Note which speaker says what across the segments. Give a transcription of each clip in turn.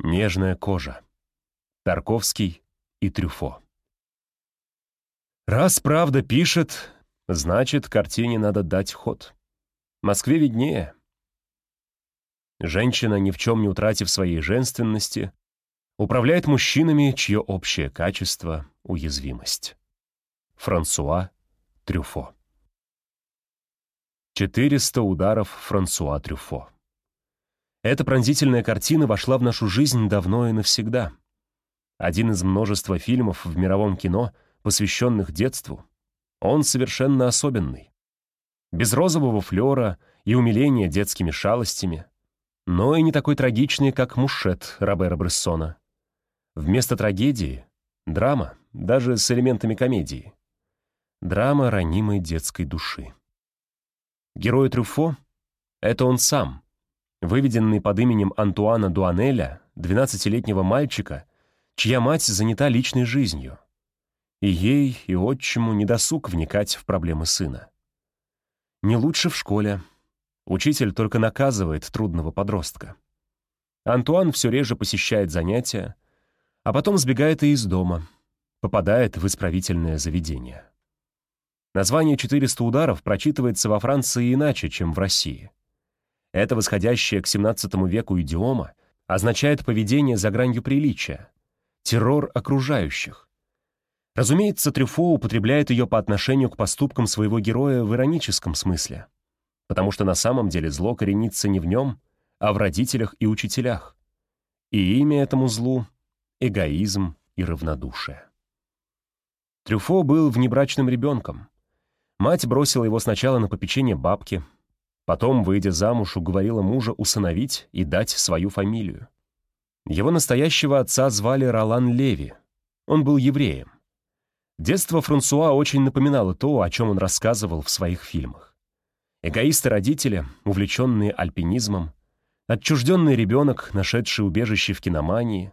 Speaker 1: Нежная кожа. Тарковский и Трюфо. Раз правда пишет, значит, картине надо дать ход. Москве виднее. Женщина, ни в чем не утратив своей женственности, управляет мужчинами, чье общее качество — уязвимость. Франсуа Трюфо. 400 ударов Франсуа Трюфо. Эта пронзительная картина вошла в нашу жизнь давно и навсегда. Один из множества фильмов в мировом кино, посвященных детству. Он совершенно особенный. Без розового флера и умиления детскими шалостями, но и не такой трагичный, как «Мушет» Робера Брессона. Вместо трагедии — драма, даже с элементами комедии. Драма ранимой детской души. Герой Трюфо — это он сам — выведенный под именем Антуана Дуанеля, 12-летнего мальчика, чья мать занята личной жизнью. И ей, и отчиму недосуг вникать в проблемы сына. Не лучше в школе. Учитель только наказывает трудного подростка. Антуан все реже посещает занятия, а потом сбегает и из дома, попадает в исправительное заведение. Название «400 ударов» прочитывается во Франции иначе, чем в России — эта восходящая к XVII веку идиома означает поведение за гранью приличия, террор окружающих. Разумеется, Трюфо употребляет ее по отношению к поступкам своего героя в ироническом смысле, потому что на самом деле зло коренится не в нем, а в родителях и учителях. И имя этому злу — эгоизм и равнодушие. Трюфо был внебрачным ребенком. Мать бросила его сначала на попечение бабки — Потом, выйдя замуж, уговорила мужа усыновить и дать свою фамилию. Его настоящего отца звали Ролан Леви. Он был евреем. Детство Франсуа очень напоминало то, о чем он рассказывал в своих фильмах. Эгоисты-родители, увлеченные альпинизмом, отчужденный ребенок, нашедший убежище в киномании,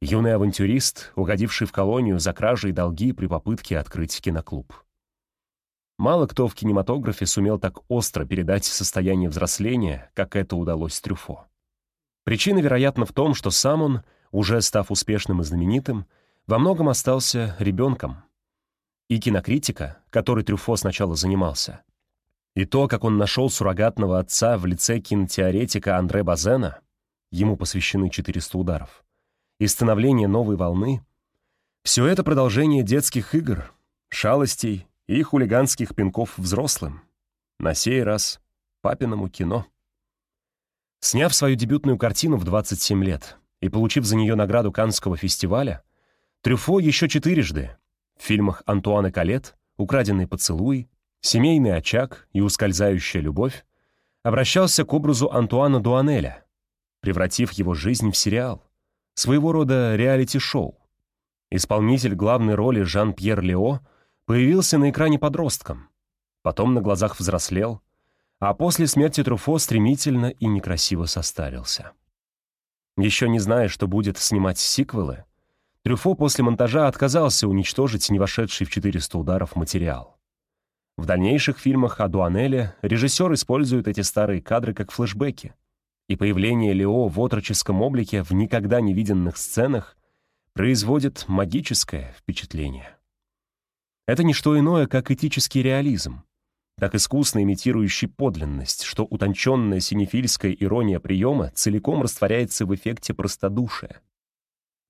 Speaker 1: юный авантюрист, угодивший в колонию за кражи и долги при попытке открыть киноклуб. Мало кто в кинематографе сумел так остро передать состояние взросления, как это удалось Трюфо. Причина, вероятно, в том, что сам он, уже став успешным и знаменитым, во многом остался ребенком. И кинокритика, которой Трюфо сначала занимался, и то, как он нашел суррогатного отца в лице кинотеоретика Андре Базена, ему посвящены 400 ударов, и становление новой волны, все это продолжение детских игр, шалостей и хулиганских пинков взрослым. На сей раз папиному кино. Сняв свою дебютную картину в 27 лет и получив за нее награду Каннского фестиваля, Трюфо еще четырежды в фильмах Антуана Калет «Украденный поцелуй», «Семейный очаг» и «Ускользающая любовь» обращался к образу Антуана Дуанеля, превратив его жизнь в сериал, своего рода реалити-шоу. Исполнитель главной роли Жан-Пьер Лео — Появился на экране подростком, потом на глазах взрослел, а после смерти Труфо стремительно и некрасиво состарился. Еще не зная, что будет снимать сиквелы, Трюфо после монтажа отказался уничтожить не вошедший в 400 ударов материал. В дальнейших фильмах о Дуанеле режиссер использует эти старые кадры как флешбеки, и появление Лео в отроческом облике в никогда не виденных сценах производит магическое впечатление. Это не что иное, как этический реализм, так искусно имитирующий подлинность, что утонченная синефильская ирония приема целиком растворяется в эффекте простодушия.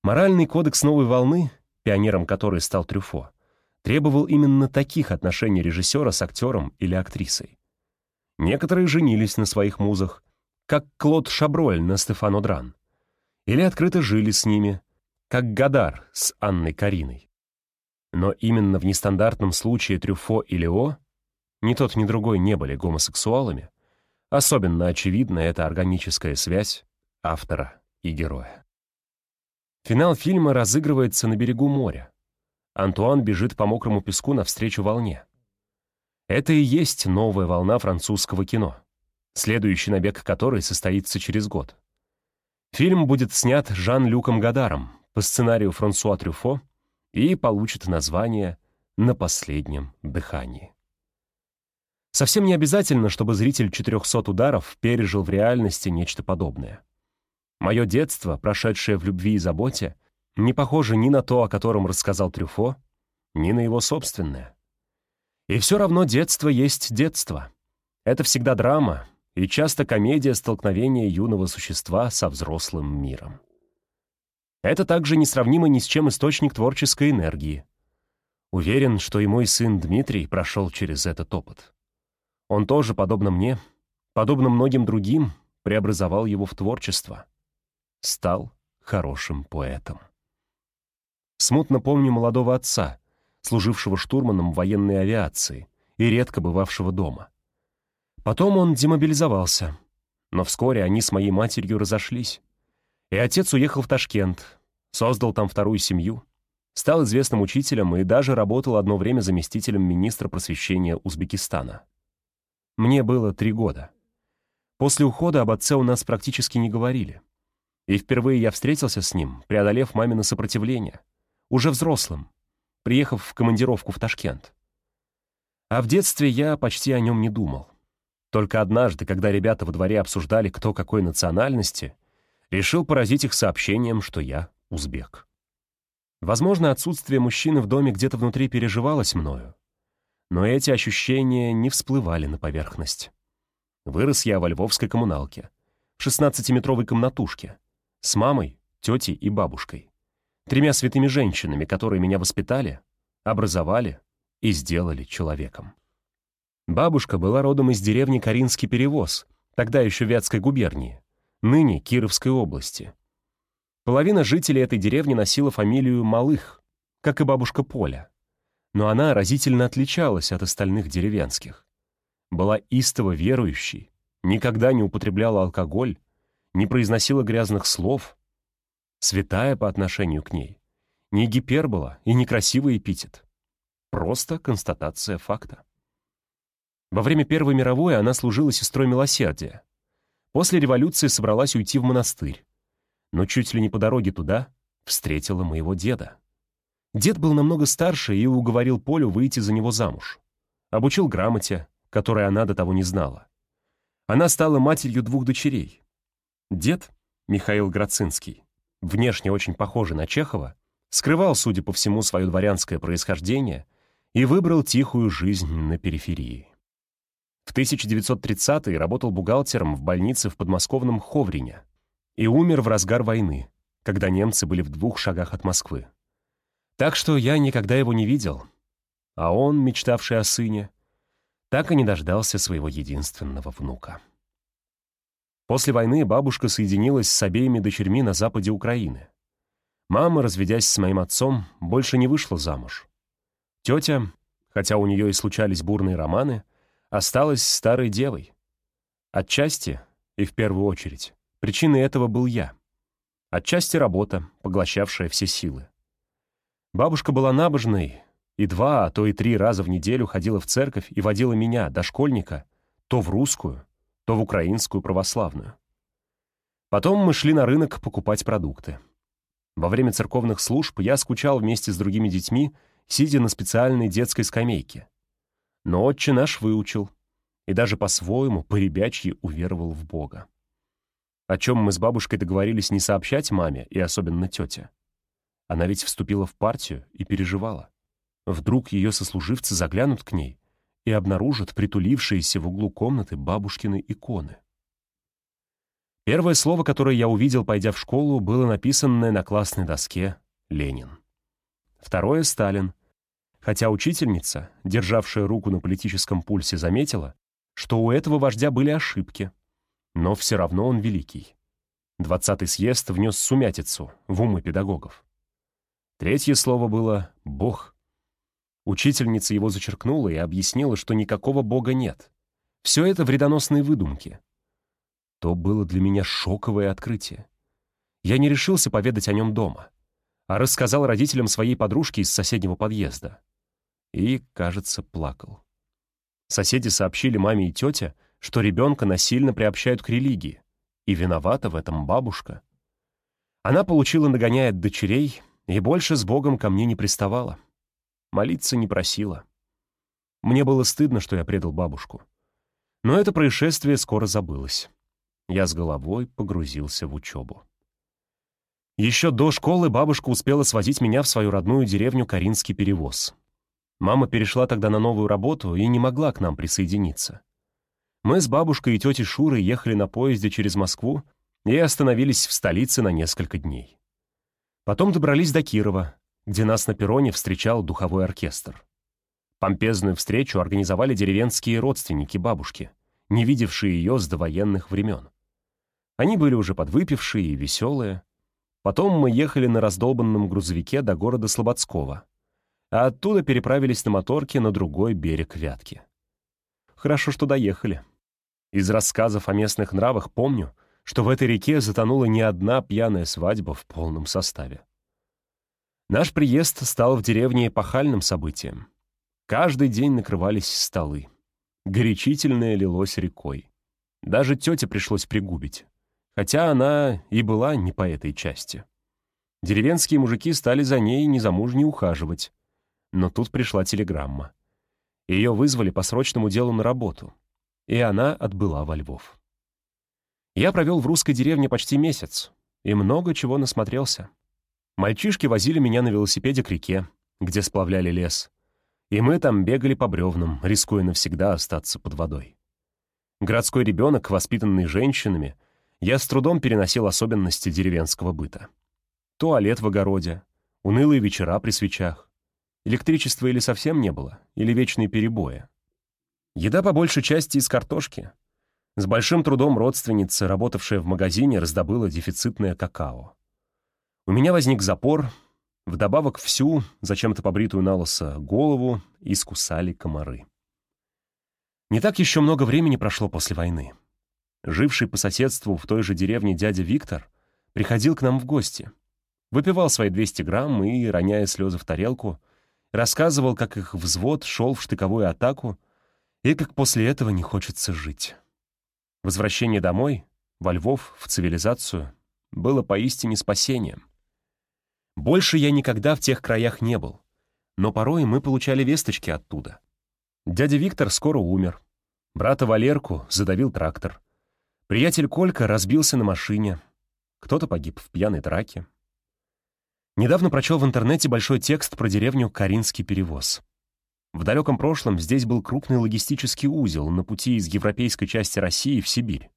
Speaker 1: Моральный кодекс новой волны, пионером которой стал Трюфо, требовал именно таких отношений режиссера с актером или актрисой. Некоторые женились на своих музах, как Клод Шаброль на Стефано Дран, или открыто жили с ними, как Гадар с Анной Кариной. Но именно в нестандартном случае Трюфо и Лео ни тот, ни другой не были гомосексуалами. Особенно очевидна эта органическая связь автора и героя. Финал фильма разыгрывается на берегу моря. Антуан бежит по мокрому песку навстречу волне. Это и есть новая волна французского кино, следующий набег которой состоится через год. Фильм будет снят Жан-Люком Гадаром по сценарию Франсуа Трюфо и получит название «На последнем дыхании». Совсем не обязательно, чтобы зритель 400 ударов пережил в реальности нечто подобное. Мое детство, прошедшее в любви и заботе, не похоже ни на то, о котором рассказал Трюфо, ни на его собственное. И все равно детство есть детство. Это всегда драма и часто комедия столкновения юного существа со взрослым миром. Это также несравнимо ни с чем источник творческой энергии. Уверен, что и мой сын Дмитрий прошел через этот опыт. Он тоже, подобно мне, подобно многим другим, преобразовал его в творчество. Стал хорошим поэтом. Смутно помню молодого отца, служившего штурманом военной авиации и редко бывавшего дома. Потом он демобилизовался, но вскоре они с моей матерью разошлись. И отец уехал в Ташкент, создал там вторую семью, стал известным учителем и даже работал одно время заместителем министра просвещения Узбекистана. Мне было три года. После ухода об отце у нас практически не говорили. И впервые я встретился с ним, преодолев мамино сопротивление, уже взрослым, приехав в командировку в Ташкент. А в детстве я почти о нем не думал. Только однажды, когда ребята во дворе обсуждали, кто какой национальности, решил поразить их сообщением, что я узбек. Возможно, отсутствие мужчины в доме где-то внутри переживалось мною, но эти ощущения не всплывали на поверхность. Вырос я во львовской коммуналке, в 16-метровой комнатушке, с мамой, тетей и бабушкой. Тремя святыми женщинами, которые меня воспитали, образовали и сделали человеком. Бабушка была родом из деревни Каринский перевоз, тогда еще Вятской губернии, ныне Кировской области. Половина жителей этой деревни носила фамилию Малых, как и бабушка Поля но она разительно отличалась от остальных деревенских. Была истово верующей, никогда не употребляла алкоголь, не произносила грязных слов, святая по отношению к ней, не гипербола и не красивый эпитет. Просто констатация факта. Во время Первой мировой она служила сестрой милосердия. После революции собралась уйти в монастырь. Но чуть ли не по дороге туда встретила моего деда. Дед был намного старше и уговорил Полю выйти за него замуж. Обучил грамоте, которой она до того не знала. Она стала матерью двух дочерей. Дед, Михаил Грацинский, внешне очень похожий на Чехова, скрывал, судя по всему, свое дворянское происхождение и выбрал тихую жизнь на периферии. В 1930-е работал бухгалтером в больнице в подмосковном Ховрине и умер в разгар войны, когда немцы были в двух шагах от Москвы. Так что я никогда его не видел. А он, мечтавший о сыне, так и не дождался своего единственного внука. После войны бабушка соединилась с обеими дочерьми на западе Украины. Мама, разведясь с моим отцом, больше не вышла замуж. Тетя, хотя у нее и случались бурные романы, осталась старой девой. Отчасти, и в первую очередь, причиной этого был я. Отчасти работа, поглощавшая все силы. Бабушка была набожной, и два, а то и три раза в неделю ходила в церковь и водила меня, дошкольника, то в русскую, то в украинскую православную. Потом мы шли на рынок покупать продукты. Во время церковных служб я скучал вместе с другими детьми, сидя на специальной детской скамейке. Но отче наш выучил и даже по-своему, по-ребячьи уверовал в Бога. О чем мы с бабушкой договорились не сообщать маме и особенно тете. Она ведь вступила в партию и переживала. Вдруг ее сослуживцы заглянут к ней и обнаружат притулившиеся в углу комнаты бабушкины иконы. Первое слово, которое я увидел, пойдя в школу, было написанное на классной доске «Ленин». Второе — Сталин. Хотя учительница, державшая руку на политическом пульсе, заметила, что у этого вождя были ошибки. Но все равно он великий. Двадцатый съезд внес сумятицу в умы педагогов. Третье слово было «бог». Учительница его зачеркнула и объяснила, что никакого бога нет. Все это вредоносные выдумки. То было для меня шоковое открытие. Я не решился поведать о нем дома, а рассказал родителям своей подружки из соседнего подъезда. И, кажется, плакал. Соседи сообщили маме и тете, что ребенка насильно приобщают к религии, и виновата в этом бабушка. Она получила нагоняя от дочерей, и больше с Богом ко мне не приставала. Молиться не просила. Мне было стыдно, что я предал бабушку. Но это происшествие скоро забылось. я с головой погрузился в учебу. Еще до школы бабушка успела свозить меня в свою родную деревню Каринский перевоз. Мама перешла тогда на новую работу и не могла к нам присоединиться. Мы с бабушкой и тетей Шурой ехали на поезде через Москву и остановились в столице на несколько дней. Потом добрались до Кирова, где нас на перроне встречал духовой оркестр. Помпезную встречу организовали деревенские родственники бабушки, не видевшие ее с довоенных времен. Они были уже подвыпившие и веселые. Потом мы ехали на раздолбанном грузовике до города Слободского, а оттуда переправились на моторке на другой берег Вятки. Хорошо, что доехали. Из рассказов о местных нравах помню, что в этой реке затонула не одна пьяная свадьба в полном составе. Наш приезд стал в деревне эпохальным событием. Каждый день накрывались столы. Горячительное лилось рекой. Даже тете пришлось пригубить, хотя она и была не по этой части. Деревенские мужики стали за ней незамужней ухаживать. Но тут пришла телеграмма. Ее вызвали по срочному делу на работу, и она отбыла во Львов. Я провел в русской деревне почти месяц и много чего насмотрелся. Мальчишки возили меня на велосипеде к реке, где сплавляли лес, и мы там бегали по бревнам, рискуя навсегда остаться под водой. Городской ребенок, воспитанный женщинами, я с трудом переносил особенности деревенского быта. Туалет в огороде, унылые вечера при свечах. Электричества или совсем не было, или вечные перебои. Еда по большей части из картошки — с большим трудом родственница, работавшая в магазине, раздобыла дефицитное какао. У меня возник запор, вдобавок всю, зачем-то побритую на лысо, голову искусали комары. Не так еще много времени прошло после войны. Живший по соседству в той же деревне дядя Виктор приходил к нам в гости. Выпивал свои 200 грамм и, роняя слезы в тарелку, рассказывал, как их взвод шел в штыковую атаку и как после этого не хочется жить. Возвращение домой, во Львов, в цивилизацию, было поистине спасением. Больше я никогда в тех краях не был, но порой мы получали весточки оттуда. Дядя Виктор скоро умер. Брата Валерку задавил трактор. Приятель Колька разбился на машине. Кто-то погиб в пьяной драке. Недавно прочел в интернете большой текст про деревню Каринский перевоз. В далеком прошлом здесь был крупный логистический узел на пути из европейской части России в Сибирь.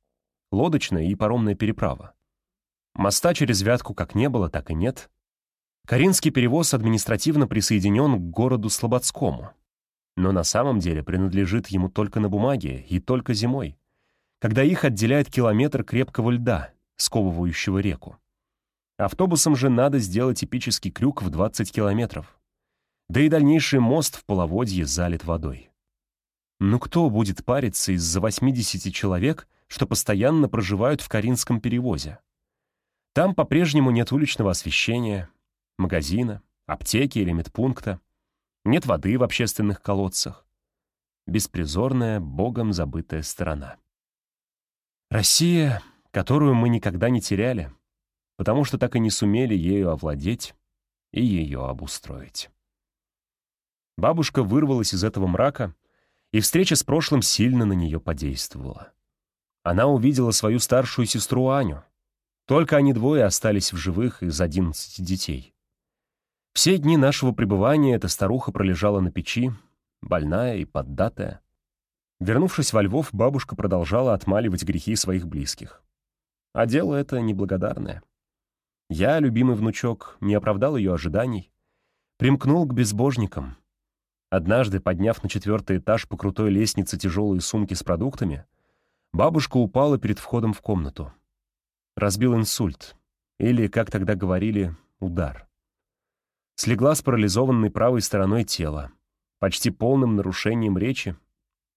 Speaker 1: Лодочная и паромная переправа. Моста через Вятку как не было, так и нет. Каринский перевоз административно присоединен к городу Слободскому. Но на самом деле принадлежит ему только на бумаге и только зимой, когда их отделяет километр крепкого льда, сковывающего реку. Автобусам же надо сделать эпический крюк в 20 километров да и дальнейший мост в половодье залит водой. Ну кто будет париться из-за 80 человек, что постоянно проживают в Каринском перевозе? Там по-прежнему нет уличного освещения, магазина, аптеки или медпункта, нет воды в общественных колодцах. Беспризорная, богом забытая страна. Россия, которую мы никогда не теряли, потому что так и не сумели ею овладеть и ее обустроить. Бабушка вырвалась из этого мрака, и встреча с прошлым сильно на нее подействовала. Она увидела свою старшую сестру Аню. Только они двое остались в живых из одиннадцати детей. Все дни нашего пребывания эта старуха пролежала на печи, больная и поддатая. Вернувшись во Львов, бабушка продолжала отмаливать грехи своих близких. А дело это неблагодарное. Я, любимый внучок, не оправдал ее ожиданий, примкнул к безбожникам, Однажды, подняв на четвертый этаж по крутой лестнице тяжелые сумки с продуктами, бабушка упала перед входом в комнату. Разбил инсульт, или, как тогда говорили, удар. Слегла с парализованной правой стороной тела, почти полным нарушением речи,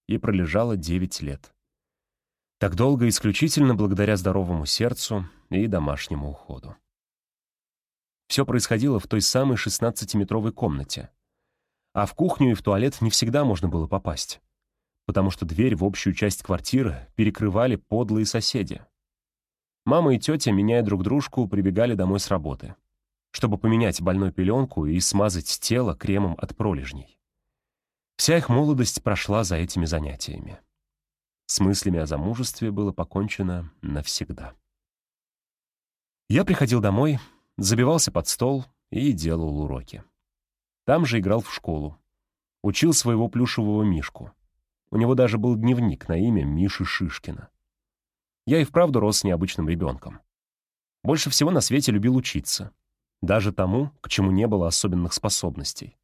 Speaker 1: и пролежала 9 лет. Так долго исключительно благодаря здоровому сердцу и домашнему уходу. Все происходило в той самой 16-метровой комнате — а в кухню и в туалет не всегда можно было попасть, потому что дверь в общую часть квартиры перекрывали подлые соседи. Мама и тетя, меняя друг дружку, прибегали домой с работы, чтобы поменять больной пеленку и смазать тело кремом от пролежней. Вся их молодость прошла за этими занятиями. С мыслями о замужестве было покончено навсегда. Я приходил домой, забивался под стол и делал уроки. Там же играл в школу. Учил своего плюшевого Мишку. У него даже был дневник на имя Миши Шишкина. Я и вправду рос необычным ребенком. Больше всего на свете любил учиться. Даже тому, к чему не было особенных способностей.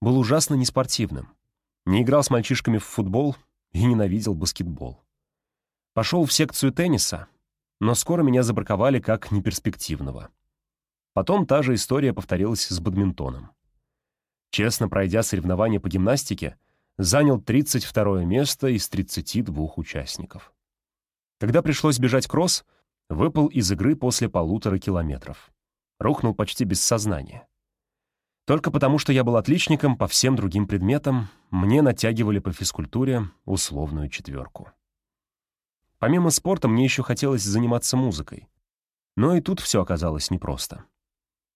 Speaker 1: Был ужасно неспортивным. Не играл с мальчишками в футбол и ненавидел баскетбол. Пошел в секцию тенниса, но скоро меня забраковали как неперспективного. Потом та же история повторилась с бадминтоном. Честно пройдя соревнования по гимнастике, занял 32 место из 32 участников. Когда пришлось бежать кросс, выпал из игры после полутора километров. Рухнул почти без сознания. Только потому, что я был отличником по всем другим предметам, мне натягивали по физкультуре условную четверку. Помимо спорта, мне еще хотелось заниматься музыкой. Но и тут все оказалось непросто.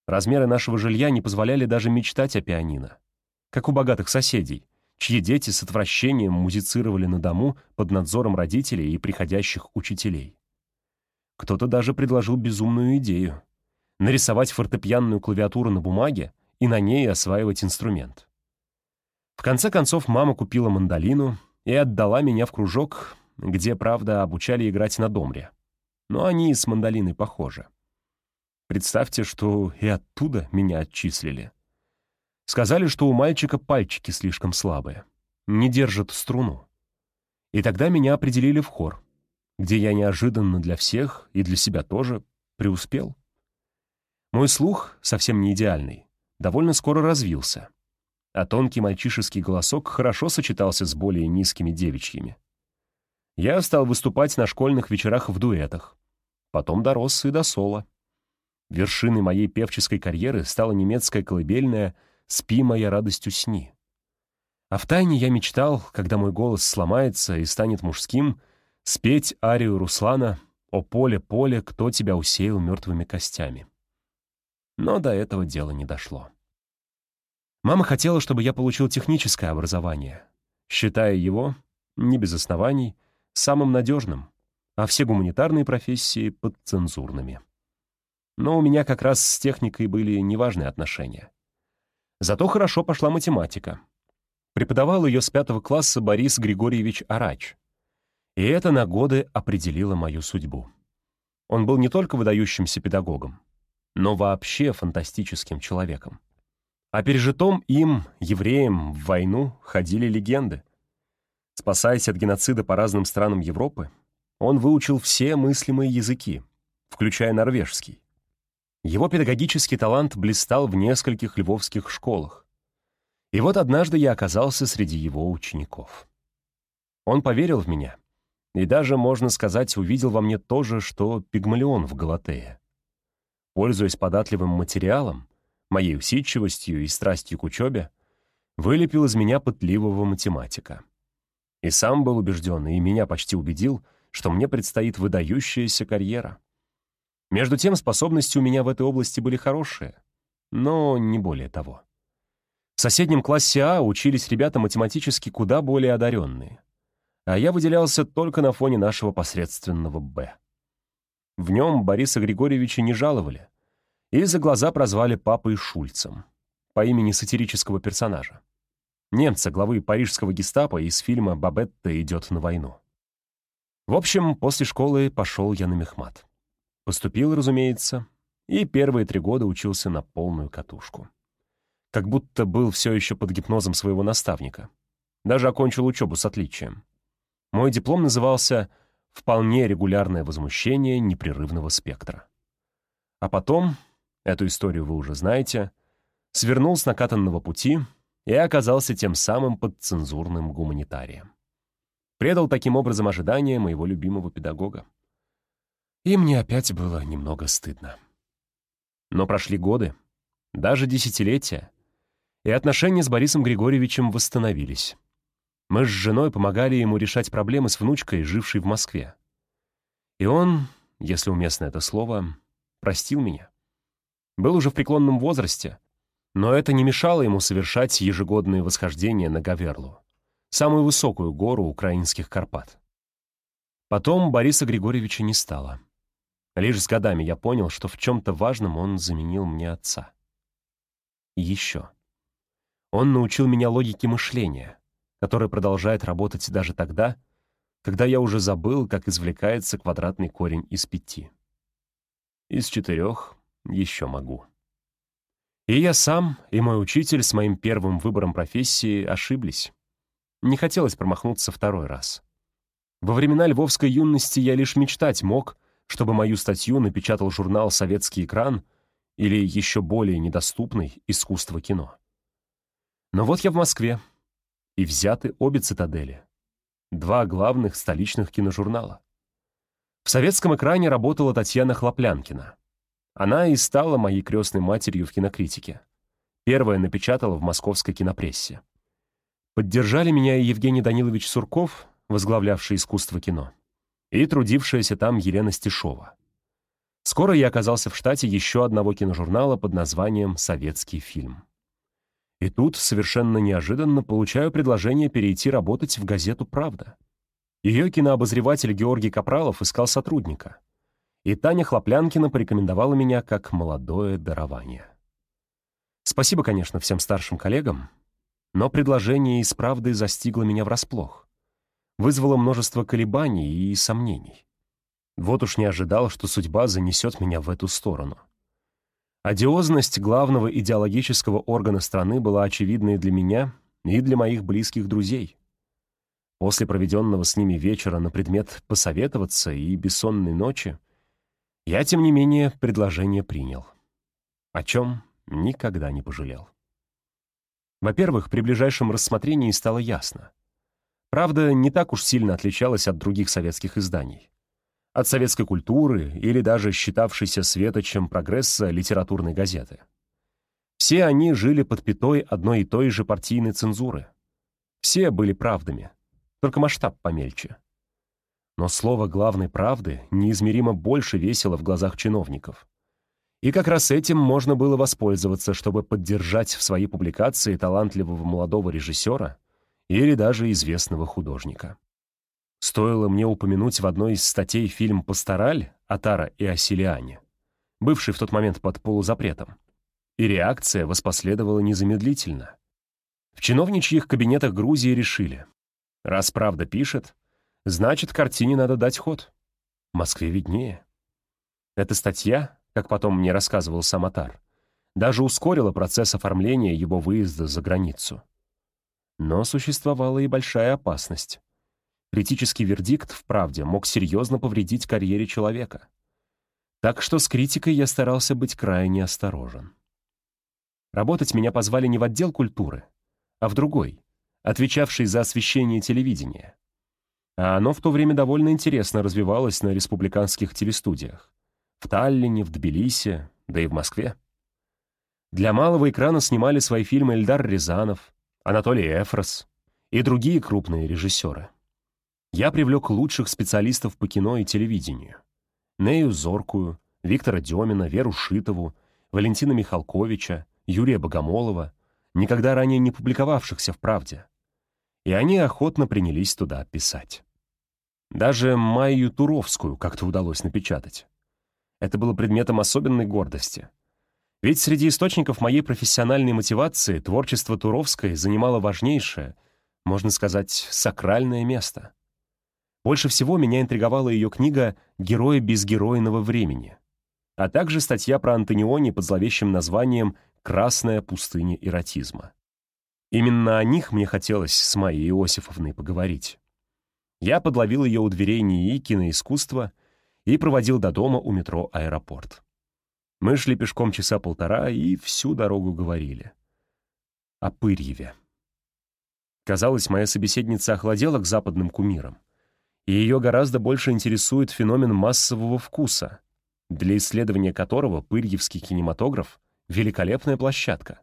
Speaker 1: Размеры нашего жилья не позволяли даже мечтать о пианино. Как у богатых соседей, чьи дети с отвращением музицировали на дому под надзором родителей и приходящих учителей. Кто-то даже предложил безумную идею — нарисовать фортепианную клавиатуру на бумаге и на ней осваивать инструмент. В конце концов, мама купила мандолину и отдала меня в кружок, где, правда, обучали играть на домре. Но они с мандолиной похожи. Представьте, что и оттуда меня отчислили. Сказали, что у мальчика пальчики слишком слабые, не держат струну. И тогда меня определили в хор, где я неожиданно для всех и для себя тоже преуспел. Мой слух, совсем не идеальный, довольно скоро развился, а тонкий мальчишеский голосок хорошо сочетался с более низкими девичьими. Я стал выступать на школьных вечерах в дуэтах, потом дорос и до соло. Вершиной моей певческой карьеры стала немецкая колыбельная «Спи, моя радостью сни». А втайне я мечтал, когда мой голос сломается и станет мужским, спеть арию Руслана «О поле, поле, кто тебя усеял мертвыми костями». Но до этого дела не дошло. Мама хотела, чтобы я получил техническое образование, считая его, не без оснований, самым надежным, а все гуманитарные профессии — подцензурными. Но у меня как раз с техникой были неважные отношения. Зато хорошо пошла математика. Преподавал ее с пятого класса Борис Григорьевич Арач. И это на годы определило мою судьбу. Он был не только выдающимся педагогом, но вообще фантастическим человеком. О пережитом им, евреям, в войну ходили легенды. Спасаясь от геноцида по разным странам Европы, он выучил все мыслимые языки, включая норвежский. Его педагогический талант блистал в нескольких львовских школах. И вот однажды я оказался среди его учеников. Он поверил в меня и даже, можно сказать, увидел во мне то же, что Пигмалион в Галатее. Пользуясь податливым материалом, моей усидчивостью и страстью к учебе, вылепил из меня пытливого математика. И сам был убежден, и меня почти убедил, что мне предстоит выдающаяся карьера. Между тем, способности у меня в этой области были хорошие, но не более того. В соседнем классе А учились ребята математически куда более одаренные, а я выделялся только на фоне нашего посредственного «Б». В нем Бориса Григорьевича не жаловали, и за глаза прозвали папой Шульцем по имени сатирического персонажа. Немца, главы парижского гестапо из фильма «Бабетта идет на войну». В общем, после школы пошел я на мехмат. Поступил, разумеется, и первые три года учился на полную катушку. Как будто был все еще под гипнозом своего наставника. Даже окончил учебу с отличием. Мой диплом назывался вполне регулярное возмущение непрерывного спектра. А потом, эту историю вы уже знаете, свернул с накатанного пути и оказался тем самым подцензурным гуманитарием. Предал таким образом ожидания моего любимого педагога. И мне опять было немного стыдно. Но прошли годы, даже десятилетия, и отношения с Борисом Григорьевичем восстановились. Мы с женой помогали ему решать проблемы с внучкой, жившей в Москве. И он, если уместно это слово, простил меня. Был уже в преклонном возрасте, но это не мешало ему совершать ежегодные восхождения на Гаверлу, самую высокую гору украинских Карпат. Потом Бориса Григорьевича не стало. Лишь с годами я понял, что в чем-то важном он заменил мне отца. Еще. Он научил меня логике мышления, которая продолжает работать даже тогда, когда я уже забыл, как извлекается квадратный корень из пяти. Из четырех еще могу. И я сам, и мой учитель с моим первым выбором профессии ошиблись. Не хотелось промахнуться второй раз. Во времена львовской юности я лишь мечтать мог, чтобы мою статью напечатал журнал «Советский экран» или еще более недоступный «Искусство кино». Но вот я в Москве, и взяты обе цитадели. Два главных столичных киножурнала. В советском экране работала Татьяна Хлоплянкина. Она и стала моей крестной матерью в кинокритике. Первая напечатала в московской кинопрессе. Поддержали меня и Евгений Данилович Сурков, возглавлявший искусство кино, и трудившаяся там Елена Стешова. Скоро я оказался в штате еще одного киножурнала под названием «Советский фильм». И тут, совершенно неожиданно, получаю предложение перейти работать в газету «Правда». Ее кинообозреватель Георгий Капралов искал сотрудника. И Таня Хлоплянкина порекомендовала меня как молодое дарование. Спасибо, конечно, всем старшим коллегам, но предложение из «Правды» застигло меня врасплох вызвало множество колебаний и сомнений. Вот уж не ожидал, что судьба занесет меня в эту сторону. Одиозность главного идеологического органа страны была очевидной для меня и для моих близких друзей. После проведенного с ними вечера на предмет посоветоваться и бессонной ночи, я, тем не менее, предложение принял. О чем никогда не пожалел. Во-первых, при ближайшем рассмотрении стало ясно. Правда, не так уж сильно отличалась от других советских изданий. От советской культуры или даже считавшейся светочем прогресса литературной газеты. Все они жили под пятой одной и той же партийной цензуры. Все были правдами, только масштаб помельче. Но слово главной правды неизмеримо больше весело в глазах чиновников. И как раз этим можно было воспользоваться, чтобы поддержать в своей публикации талантливого молодого режиссера или даже известного художника. Стоило мне упомянуть в одной из статей фильм «Пастораль» Атара и Асилиане, бывший в тот момент под полузапретом, и реакция воспоследовала незамедлительно. В чиновничьих кабинетах Грузии решили, раз правда пишет, значит, картине надо дать ход. В Москве виднее. Эта статья, как потом мне рассказывал сам Атар, даже ускорила процесс оформления его выезда за границу. Но существовала и большая опасность. Критический вердикт, в правде, мог серьезно повредить карьере человека. Так что с критикой я старался быть крайне осторожен. Работать меня позвали не в отдел культуры, а в другой, отвечавший за освещение телевидения. А оно в то время довольно интересно развивалось на республиканских телестудиях. В Таллине, в Тбилиси, да и в Москве. Для малого экрана снимали свои фильмы Эльдар Рязанов, Анатолий Эфрос и другие крупные режиссеры. Я привлек лучших специалистов по кино и телевидению. Нею Зоркую, Виктора Демина, Веру Шитову, Валентина Михалковича, Юрия Богомолова, никогда ранее не публиковавшихся в «Правде». И они охотно принялись туда писать. Даже Майю Туровскую как-то удалось напечатать. Это было предметом особенной гордости — ведь среди источников моей профессиональной мотивации творчество Туровской занимало важнейшее, можно сказать, сакральное место. Больше всего меня интриговала ее книга «Герои безгеройного времени», а также статья про Антониони под зловещим названием «Красная пустыня эротизма». Именно о них мне хотелось с Майей Иосифовной поговорить. Я подловил ее у дверей НИИ киноискусства и проводил до дома у метро «Аэропорт». Мы шли пешком часа полтора и всю дорогу говорили. О Пырьеве. Казалось, моя собеседница охладела к западным кумирам, и ее гораздо больше интересует феномен массового вкуса, для исследования которого пырьевский кинематограф — великолепная площадка.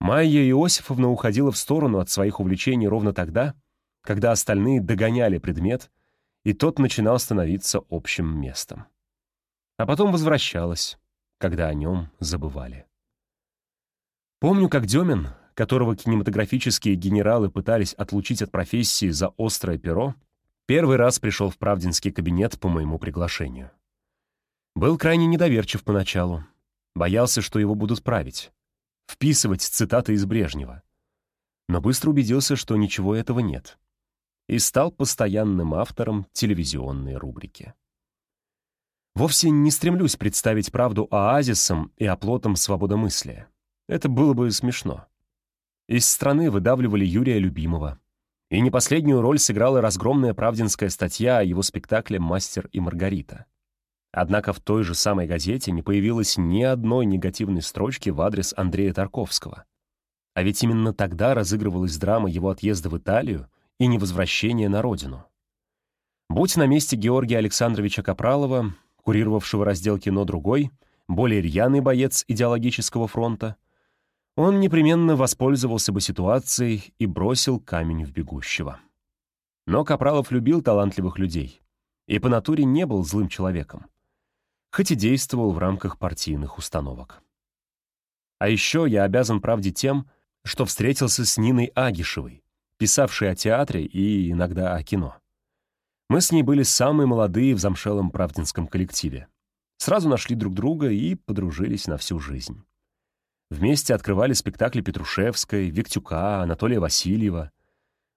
Speaker 1: Майя Иосифовна уходила в сторону от своих увлечений ровно тогда, когда остальные догоняли предмет, и тот начинал становиться общим местом а потом возвращалась, когда о нем забывали. Помню, как Демин, которого кинематографические генералы пытались отлучить от профессии за острое перо, Первый раз пришел в правдинский кабинет по моему приглашению. Был крайне недоверчив поначалу. Боялся, что его будут править. Вписывать цитаты из Брежнева. Но быстро убедился, что ничего этого нет. И стал постоянным автором телевизионной рубрики. Вовсе не стремлюсь представить правду оазисом и оплотом свободомыслия. Это было бы смешно. Из страны выдавливали Юрия Любимого. И не последнюю роль сыграла разгромная правдинская статья о его спектакле «Мастер и Маргарита». Однако в той же самой газете не появилось ни одной негативной строчки в адрес Андрея Тарковского. А ведь именно тогда разыгрывалась драма его отъезда в Италию и невозвращения на родину. Будь на месте Георгия Александровича Капралова, курировавшего раздел кино другой, более рьяный боец идеологического фронта, он непременно воспользовался бы ситуацией и бросил камень в бегущего. Но Капралов любил талантливых людей и по натуре не был злым человеком, хоть и действовал в рамках партийных установок. А еще я обязан правде тем, что встретился с Ниной Агишевой, писавшей о театре и иногда о кино. Мы с ней были самые молодые в замшелом правдинском коллективе. Сразу нашли друг друга и подружились на всю жизнь. Вместе открывали спектакли Петрушевской, Виктюка, Анатолия Васильева.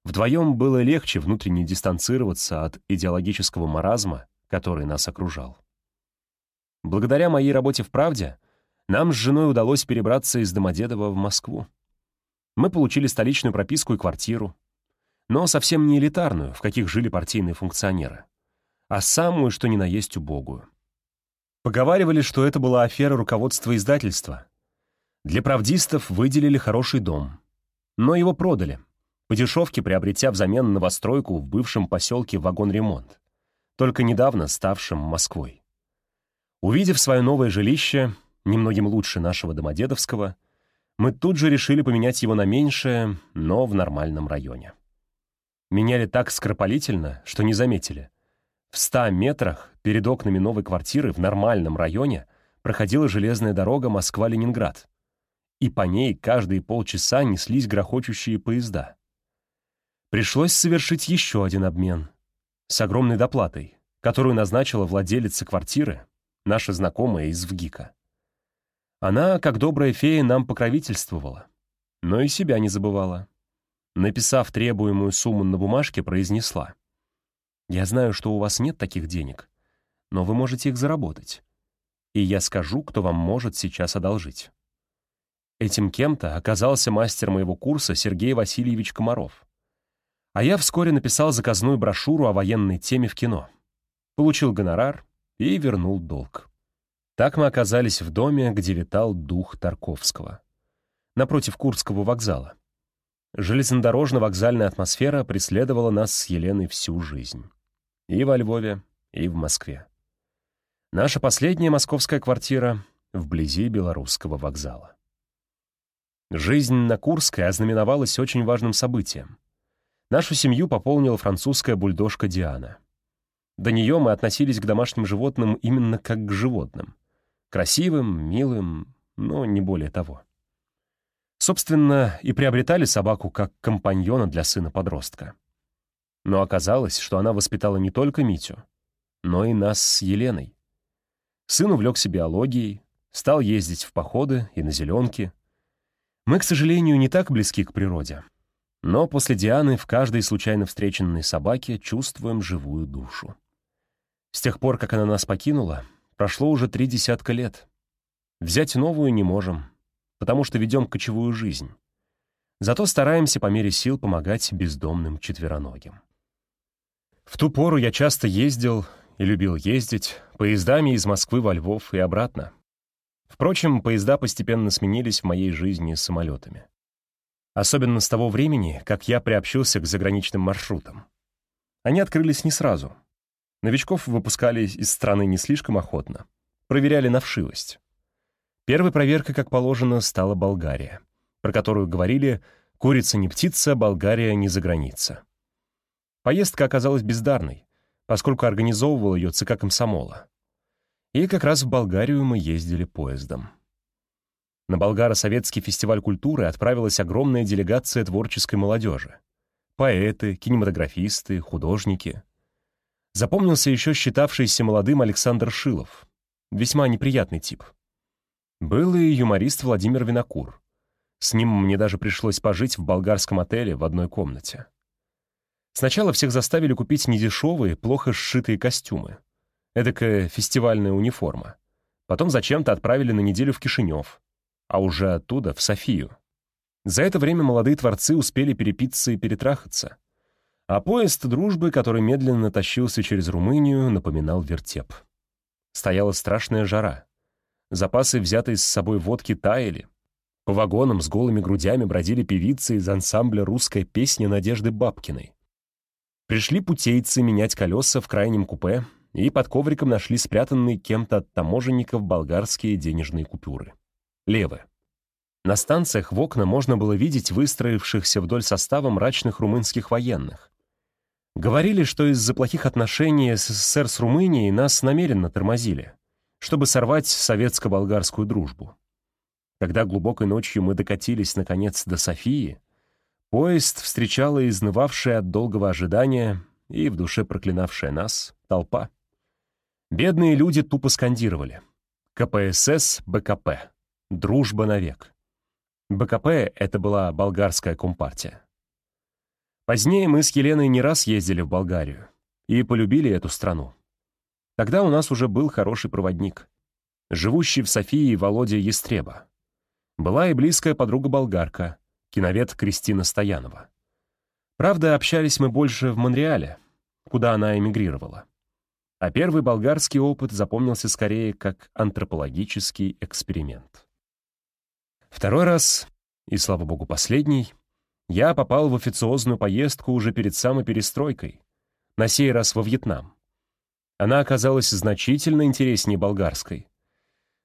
Speaker 1: Вдвоем было легче внутренне дистанцироваться от идеологического маразма, который нас окружал. Благодаря моей работе в «Правде» нам с женой удалось перебраться из Домодедово в Москву. Мы получили столичную прописку и квартиру, но совсем не элитарную, в каких жили партийные функционеры, а самую, что ни на есть убогую. Поговаривали, что это была афера руководства издательства, для правдистов выделили хороший дом. Но его продали, по дешевке приобретя взамен новостройку в бывшем поселке «Вагон-ремонт», только недавно ставшем Москвой. Увидев свое новое жилище, немногим лучше нашего Домодедовского, мы тут же решили поменять его на меньшее, но в нормальном районе. Меняли так скоропалительно, что не заметили. В ста метрах перед окнами новой квартиры в нормальном районе проходила железная дорога Москва-Ленинград — и по ней каждые полчаса неслись грохочущие поезда. Пришлось совершить еще один обмен с огромной доплатой, которую назначила владелица квартиры, наша знакомая из ВГИКа. Она, как добрая фея, нам покровительствовала, но и себя не забывала. Написав требуемую сумму на бумажке, произнесла. «Я знаю, что у вас нет таких денег, но вы можете их заработать. И я скажу, кто вам может сейчас одолжить». Этим кем-то оказался мастер моего курса Сергей Васильевич Комаров. А я вскоре написал заказную брошюру о военной теме в кино. Получил гонорар и вернул долг. Так мы оказались в доме, где витал дух Тарковского. Напротив Курского вокзала. Железнодорожно-вокзальная атмосфера преследовала нас с Еленой всю жизнь. И во Львове, и в Москве. Наша последняя московская квартира вблизи Белорусского вокзала. Жизнь на Курской ознаменовалась очень важным событием. Нашу семью пополнила французская бульдожка Диана. До нее мы относились к домашним животным именно как к животным. Красивым, милым, но не более того. Собственно, и приобретали собаку как компаньона для сына-подростка. Но оказалось, что она воспитала не только Митю, но и нас с Еленой. Сын увлекся биологией, стал ездить в походы и на зеленки — мы, к сожалению, не так близки к природе. Но после Дианы в каждой случайно встреченной собаке чувствуем живую душу. С тех пор, как она нас покинула, прошло уже три десятка лет. Взять новую не можем, потому что ведем кочевую жизнь. Зато стараемся по мере сил помогать бездомным четвероногим. В ту пору я часто ездил и любил ездить поездами из Москвы во Львов и обратно. Впрочем, поезда постепенно сменились в моей жизни самолетами. Особенно с того времени, как я приобщился к заграничным маршрутам. Они открылись не сразу. Новичков выпускали из страны не слишком охотно. Проверяли на вшивость. Первой проверкой, как положено, стала Болгария, про которую говорили «курица не птица, Болгария не за граница». Поездка оказалась бездарной, поскольку организовывал ее ЦК комсомола. И как раз в Болгарию мы ездили поездом. На болгаро-советский фестиваль культуры отправилась огромная делегация творческой молодежи. Поэты, кинематографисты, художники. Запомнился еще считавшийся молодым Александр Шилов. Весьма неприятный тип. Был и юморист Владимир Винокур. С ним мне даже пришлось пожить в болгарском отеле в одной комнате. Сначала всех заставили купить недешевые, плохо сшитые костюмы. Эдакая фестивальная униформа. Потом зачем-то отправили на неделю в Кишинев, а уже оттуда в Софию. За это время молодые творцы успели перепиться и перетрахаться. А поезд дружбы, который медленно тащился через Румынию, напоминал вертеп. Стояла страшная жара. Запасы, взятые с собой водки, таяли. По вагонам с голыми грудями бродили певицы из ансамбля «Русская песня» Надежды Бабкиной. Пришли путейцы менять колеса в крайнем купе и под ковриком нашли спрятанные кем-то от таможенников болгарские денежные купюры. Левы. На станциях в окна можно было видеть выстроившихся вдоль состава мрачных румынских военных. Говорили, что из-за плохих отношений СССР с Румынией нас намеренно тормозили, чтобы сорвать советско-болгарскую дружбу. Когда глубокой ночью мы докатились, наконец, до Софии, поезд встречала изнывавшая от долгого ожидания и в душе проклинавшая нас толпа. Бедные люди тупо скандировали. КПСС, БКП. Дружба навек. БКП — это была болгарская компартия. Позднее мы с Еленой не раз ездили в Болгарию и полюбили эту страну. Тогда у нас уже был хороший проводник, живущий в Софии Володя Естреба. Была и близкая подруга-болгарка, киновед Кристина Стоянова. Правда, общались мы больше в Монреале, куда она эмигрировала. А первый болгарский опыт запомнился скорее как антропологический эксперимент. Второй раз, и, слава богу, последний, я попал в официозную поездку уже перед самой перестройкой, на сей раз во Вьетнам. Она оказалась значительно интереснее болгарской,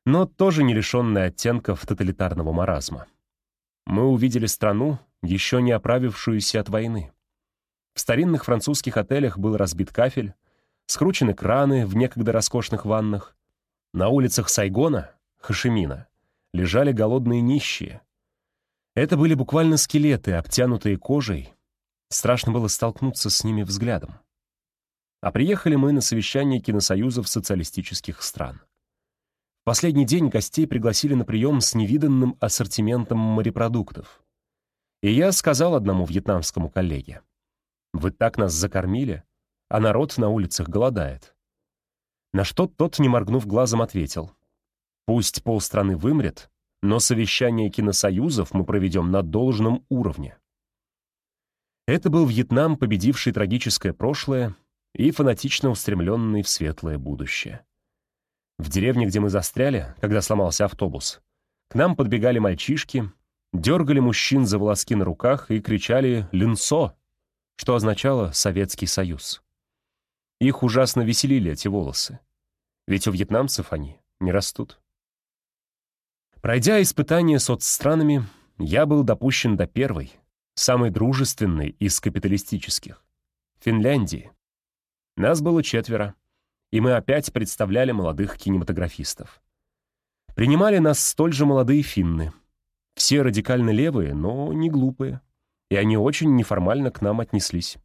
Speaker 1: но тоже не лишенная оттенков тоталитарного маразма. Мы увидели страну, еще не оправившуюся от войны. В старинных французских отелях был разбит кафель, скручены краны в некогда роскошных ваннах. На улицах Сайгона, Хашимина, лежали голодные нищие. Это были буквально скелеты, обтянутые кожей. Страшно было столкнуться с ними взглядом. А приехали мы на совещание киносоюзов социалистических стран. В последний день гостей пригласили на прием с невиданным ассортиментом морепродуктов. И я сказал одному вьетнамскому коллеге, «Вы так нас закормили, а народ на улицах голодает». На что тот, не моргнув глазом, ответил, Пусть полстраны вымрет, но совещание киносоюзов мы проведем на должном уровне. Это был Вьетнам, победивший трагическое прошлое и фанатично устремленный в светлое будущее. В деревне, где мы застряли, когда сломался автобус, к нам подбегали мальчишки, дергали мужчин за волоски на руках и кричали «Линсо», что означало «Советский Союз». Их ужасно веселили эти волосы, ведь у вьетнамцев они не растут. Пройдя испытания соцстранами, я был допущен до первой, самой дружественной из капиталистических — Финляндии. Нас было четверо, и мы опять представляли молодых кинематографистов. Принимали нас столь же молодые финны. Все радикально левые, но не глупые. И они очень неформально к нам отнеслись.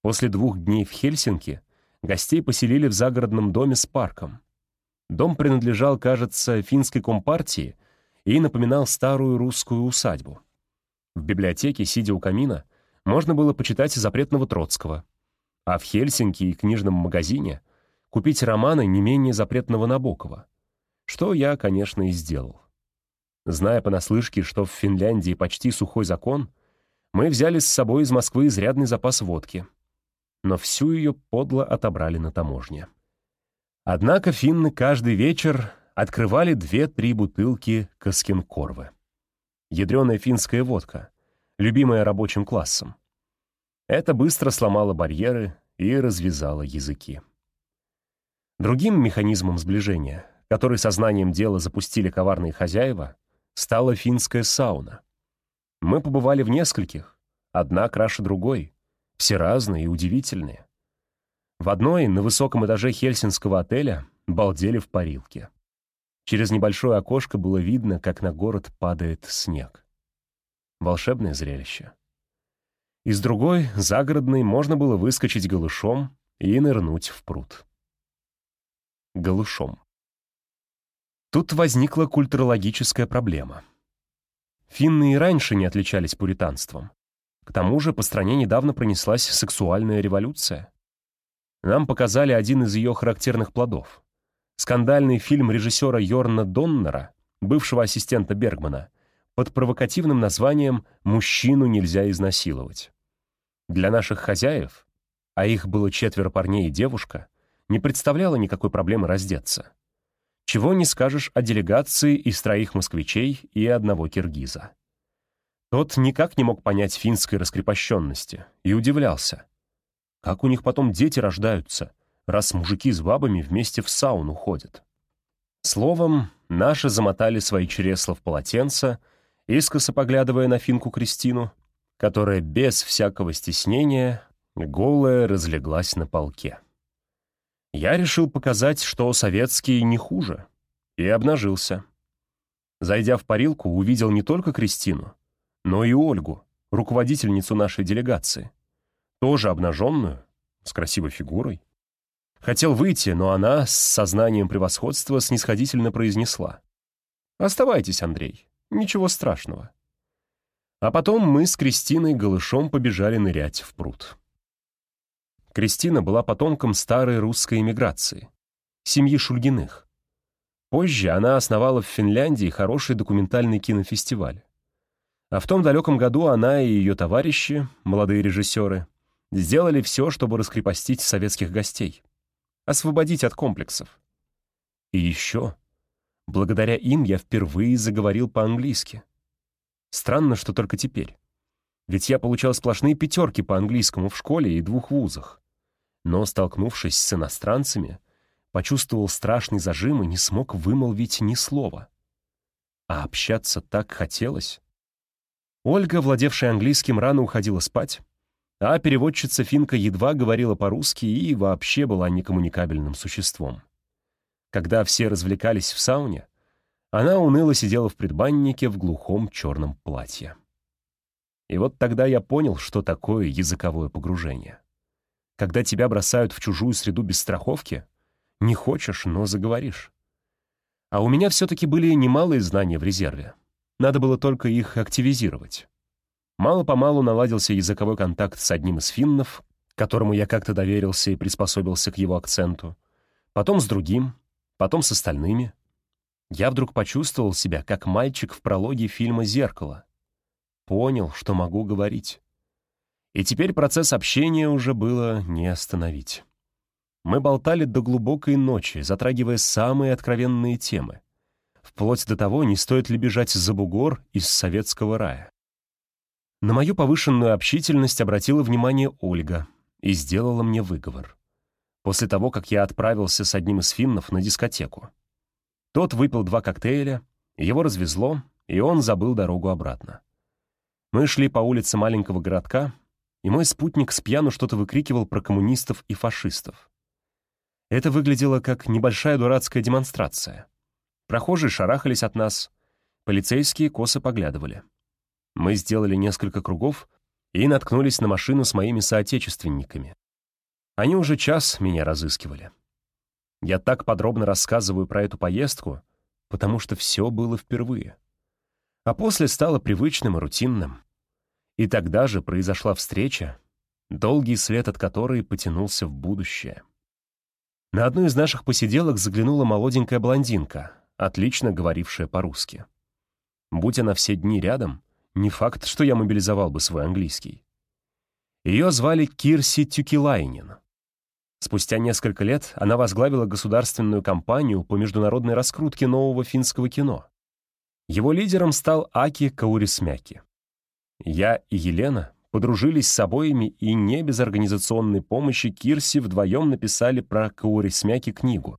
Speaker 1: После двух дней в Хельсинки гостей поселили в загородном доме с парком. Дом принадлежал, кажется, финской компартии и напоминал старую русскую усадьбу. В библиотеке, сидя у камина, можно было почитать запретного Троцкого, а в Хельсинки и книжном магазине купить романы не менее запретного Набокова, что я, конечно, и сделал. Зная понаслышке, что в Финляндии почти сухой закон, мы взяли с собой из Москвы изрядный запас водки, но всю ее подло отобрали на таможне. Однако финны каждый вечер открывали две-три бутылки Каскинкорвы. Ядреная финская водка, любимая рабочим классом. Это быстро сломало барьеры и развязало языки. Другим механизмом сближения, который сознанием дела запустили коварные хозяева, стала финская сауна. Мы побывали в нескольких, одна краше другой, все разные и удивительные. В одной, на высоком этаже хельсинского отеля, балдели в парилке. Через небольшое окошко было видно, как на город падает снег. Волшебное зрелище. Из другой, загородной, можно было выскочить голышом и нырнуть в пруд. Голышом. Тут возникла культурологическая проблема. Финны и раньше не отличались пуританством. К тому же по стране недавно пронеслась сексуальная революция. Нам показали один из ее характерных плодов. Скандальный фильм режиссера Йорна Доннера, бывшего ассистента Бергмана, под провокативным названием «Мужчину нельзя изнасиловать». Для наших хозяев, а их было четверо парней и девушка, не представляло никакой проблемы раздеться. Чего не скажешь о делегации из троих москвичей и одного киргиза. Тот никак не мог понять финской раскрепощенности и удивлялся. Как у них потом дети рождаются, раз мужики с бабами вместе в сауну ходят? Словом, наши замотали свои чресла в полотенце, искоса поглядывая на финку Кристину, которая без всякого стеснения голая разлеглась на полке. Я решил показать, что советские не хуже, и обнажился. Зайдя в парилку, увидел не только Кристину, но и Ольгу, руководительницу нашей делегации. Тоже обнаженную, с красивой фигурой. Хотел выйти, но она с сознанием превосходства снисходительно произнесла. «Оставайтесь, Андрей, ничего страшного». А потом мы с Кристиной голышом побежали нырять в пруд. Кристина была потомком старой русской эмиграции, семьи Шульгиных. Позже она основала в Финляндии хороший документальный кинофестиваль. А в том далеком году она и ее товарищи, молодые режиссеры, сделали все, чтобы раскрепостить советских гостей, освободить от комплексов. И еще, благодаря им я впервые заговорил по-английски. Странно, что только теперь. Ведь я получал сплошные пятерки по английскому в школе и двух вузах. Но, столкнувшись с иностранцами, почувствовал страшный зажим и не смог вымолвить ни слова. А общаться так хотелось. Ольга, владевшая английским, рано уходила спать, а переводчица Финка едва говорила по-русски и вообще была некоммуникабельным существом. Когда все развлекались в сауне, она уныло сидела в предбаннике в глухом черном платье. И вот тогда я понял, что такое языковое погружение. Когда тебя бросают в чужую среду без страховки, не хочешь, но заговоришь. А у меня все-таки были немалые знания в резерве. Надо было только их активизировать. Мало-помалу наладился языковой контакт с одним из финнов, которому я как-то доверился и приспособился к его акценту, потом с другим, потом с остальными. Я вдруг почувствовал себя как мальчик в прологе фильма «Зеркало». Понял, что могу говорить. И теперь процесс общения уже было не остановить. Мы болтали до глубокой ночи, затрагивая самые откровенные темы вплоть до того, не стоит ли бежать за бугор из советского рая. На мою повышенную общительность обратила внимание Ольга и сделала мне выговор. После того, как я отправился с одним из финнов на дискотеку. Тот выпил два коктейля, его развезло, и он забыл дорогу обратно. Мы шли по улице маленького городка, и мой спутник с пьяну что-то выкрикивал про коммунистов и фашистов. Это выглядело как небольшая дурацкая демонстрация — Прохожие шарахались от нас, полицейские косо поглядывали. Мы сделали несколько кругов и наткнулись на машину с моими соотечественниками. Они уже час меня разыскивали. Я так подробно рассказываю про эту поездку, потому что все было впервые. А после стало привычным и рутинным. И тогда же произошла встреча, долгий след от которой потянулся в будущее. На одну из наших посиделок заглянула молоденькая блондинка, отлично говорившая по-русски. Будь она все дни рядом, не факт, что я мобилизовал бы свой английский. Ее звали Кирси Тюкилайнин. Спустя несколько лет она возглавила государственную кампанию по международной раскрутке нового финского кино. Его лидером стал Аки Каурисмяки. Я и Елена подружились с обоими и не без организационной помощи Кирси вдвоем написали про Каурисмяки книгу.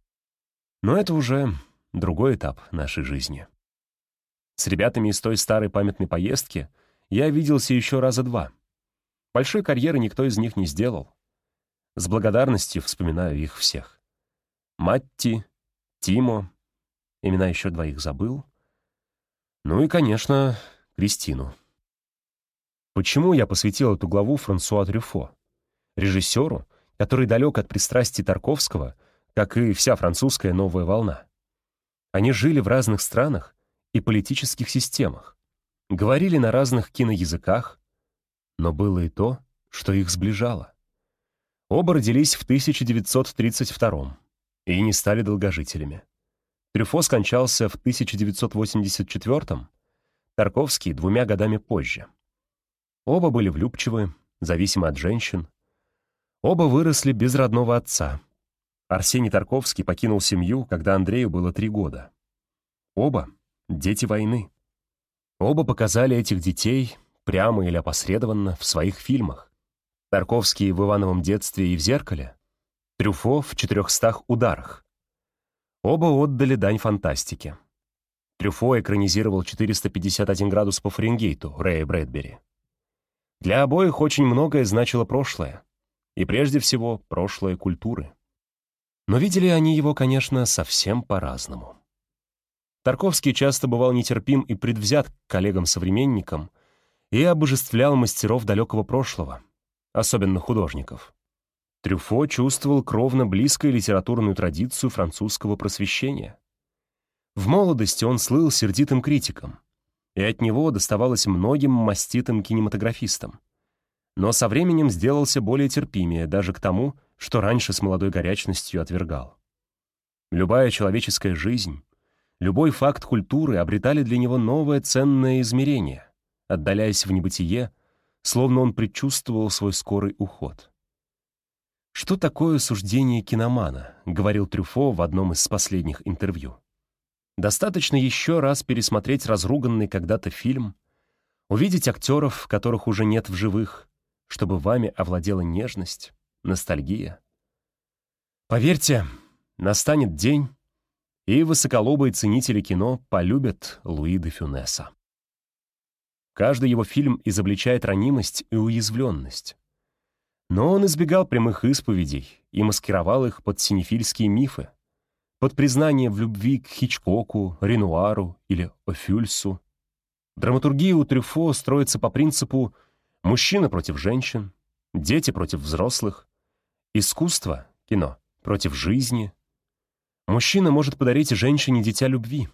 Speaker 1: Но это уже другой этап нашей жизни. С ребятами из той старой памятной поездки я виделся еще раза два. Большой карьеры никто из них не сделал. С благодарностью вспоминаю их всех. Матти, Тимо, имена еще двоих забыл. Ну и, конечно, Кристину. Почему я посвятил эту главу Франсуа Трюфо, режиссеру, который далек от пристрастий Тарковского, как и вся французская новая волна. Они жили в разных странах и политических системах, говорили на разных киноязыках, но было и то, что их сближало. Оба родились в 1932 и не стали долгожителями. Трюфо скончался в 1984 Тарковский двумя годами позже. Оба были влюбчивы, зависимы от женщин. Оба выросли без родного отца. Арсений Тарковский покинул семью, когда Андрею было три года. Оба — дети войны. Оба показали этих детей, прямо или опосредованно, в своих фильмах. Тарковский в «Ивановом детстве» и в «Зеркале», Трюфо в «400 ударах». Оба отдали дань фантастике. Трюфо экранизировал «451 градус по Фаренгейту» Рэя Брэдбери. Для обоих очень многое значило прошлое. И прежде всего, прошлое культуры. Но видели они его, конечно, совсем по-разному. Тарковский часто бывал нетерпим и предвзят к коллегам-современникам и обожествлял мастеров далекого прошлого, особенно художников. Трюфо чувствовал кровно близкую литературную традицию французского просвещения. В молодости он слыл сердитым критиком, и от него доставалось многим маститым кинематографистам. Но со временем сделался более терпимее даже к тому, что раньше с молодой горячностью отвергал. Любая человеческая жизнь, любой факт культуры обретали для него новое ценное измерение, отдаляясь в небытие, словно он предчувствовал свой скорый уход. «Что такое суждение киномана?» — говорил Трюфо в одном из последних интервью. «Достаточно еще раз пересмотреть разруганный когда-то фильм, увидеть актеров, которых уже нет в живых, чтобы вами овладела нежность, ностальгия. Поверьте, настанет день, и высоколобые ценители кино полюбят Луи де Фюнеса. Каждый его фильм изобличает ранимость и уязвленность. Но он избегал прямых исповедей и маскировал их под синефильские мифы, под признание в любви к Хичкоку, Ренуару или Офюльсу. Драматургия у Трюфо строится по принципу «мужчина против женщин», «дети против взрослых», «искусство», кино, против жизни, Мужчина может подарить женщине дитя любви,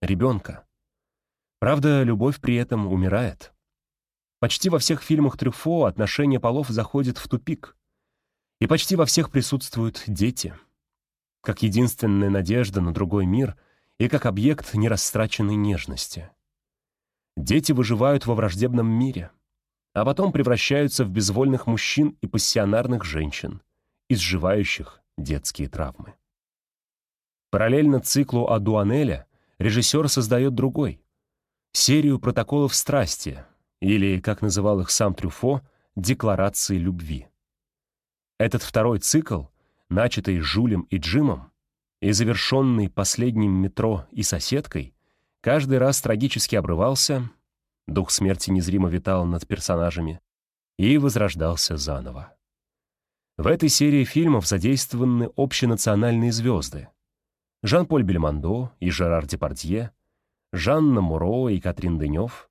Speaker 1: ребенка. Правда, любовь при этом умирает. Почти во всех фильмах Трюфо отношения полов заходят в тупик. И почти во всех присутствуют дети. Как единственная надежда на другой мир и как объект нерастраченной нежности. Дети выживают во враждебном мире, а потом превращаются в безвольных мужчин и пассионарных женщин, изживающих детские травмы. Параллельно циклу о Дуанеле режиссер создает другой — серию протоколов страсти, или, как называл их сам Трюфо, декларации любви. Этот второй цикл, начатый Жулем и Джимом и завершенный последним метро и соседкой, каждый раз трагически обрывался, дух смерти незримо витал над персонажами и возрождался заново. В этой серии фильмов задействованы общенациональные звезды — Жан-Поль Бельмондо и Жерар Депардье, Жанна Муро и Катрин Дынев,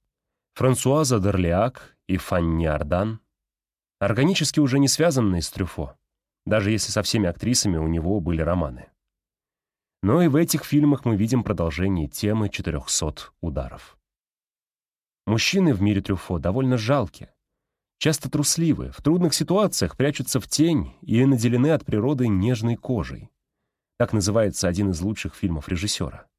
Speaker 1: Франсуаза Дерлиак и Фанни Ардан, органически уже не связанные с Трюфо, даже если со всеми актрисами у него были романы. Но и в этих фильмах мы видим продолжение темы 400 ударов. Мужчины в мире Трюфо довольно жалки, часто трусливы, в трудных ситуациях прячутся в тень и наделены от природы нежной кожей. Так называется один из лучших фильмов режиссера.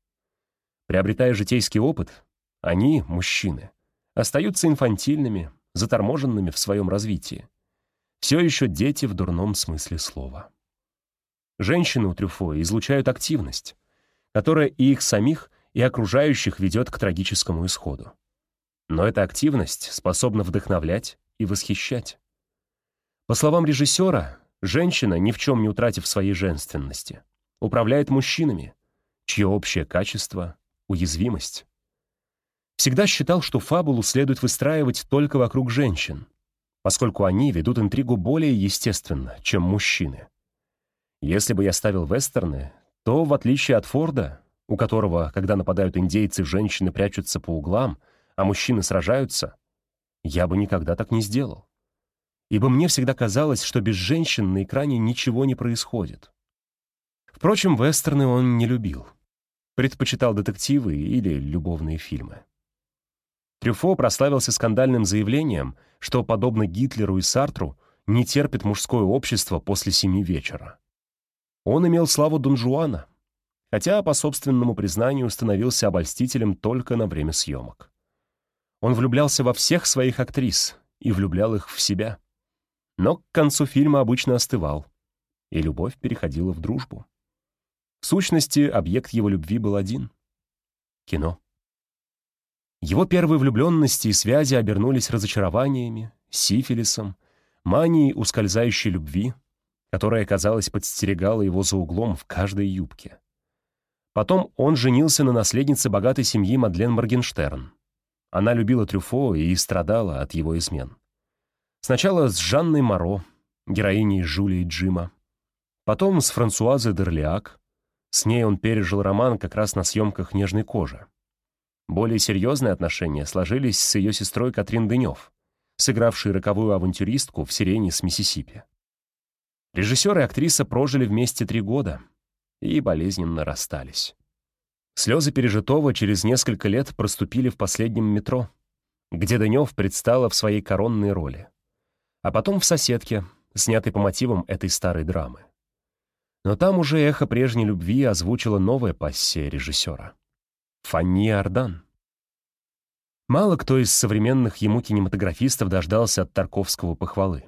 Speaker 1: Приобретая житейский опыт, они, мужчины, остаются инфантильными, заторможенными в своем развитии. Все еще дети в дурном смысле слова. Женщины у Трюфо излучают активность, которая и их самих, и окружающих ведет к трагическому исходу. Но эта активность способна вдохновлять и восхищать. По словам режиссера, женщина, ни в чем не утратив своей женственности, управляет мужчинами, чье общее качество — уязвимость. Всегда считал, что фабулу следует выстраивать только вокруг женщин, поскольку они ведут интригу более естественно, чем мужчины. Если бы я ставил вестерны, то, в отличие от Форда, у которого, когда нападают индейцы, женщины прячутся по углам, а мужчины сражаются, я бы никогда так не сделал. ибо мне всегда казалось, что без женщин на экране ничего не происходит. Впрочем, вестерны он не любил. Предпочитал детективы или любовные фильмы. Трюфо прославился скандальным заявлением, что, подобно Гитлеру и Сартру, не терпит мужское общество после семи вечера. Он имел славу Дон Жуана, хотя, по собственному признанию, становился обольстителем только на время съемок. Он влюблялся во всех своих актрис и влюблял их в себя. Но к концу фильма обычно остывал, и любовь переходила в дружбу. В сущности, объект его любви был один — кино. Его первые влюбленности и связи обернулись разочарованиями, сифилисом, манией ускользающей любви, которая, казалось, подстерегала его за углом в каждой юбке. Потом он женился на наследнице богатой семьи Мадлен Моргенштерн. Она любила Трюфо и страдала от его измен. Сначала с Жанной Моро, героиней Жули и Джима. Потом с Франсуазой Дерлиак. С ней он пережил роман как раз на съемках «Нежной кожи». Более серьезные отношения сложились с ее сестрой Катрин Дынев, сыгравшей роковую авантюристку в «Сирене с Миссисипи». Режиссер и актриса прожили вместе три года — и болезненно расстались. Слезы пережитого через несколько лет проступили в последнем метро, где Данев предстала в своей коронной роли, а потом в «Соседке», снятой по мотивам этой старой драмы. Но там уже эхо прежней любви озвучила новая пассия режиссера — Фанни Ардан. Мало кто из современных ему кинематографистов дождался от Тарковского похвалы.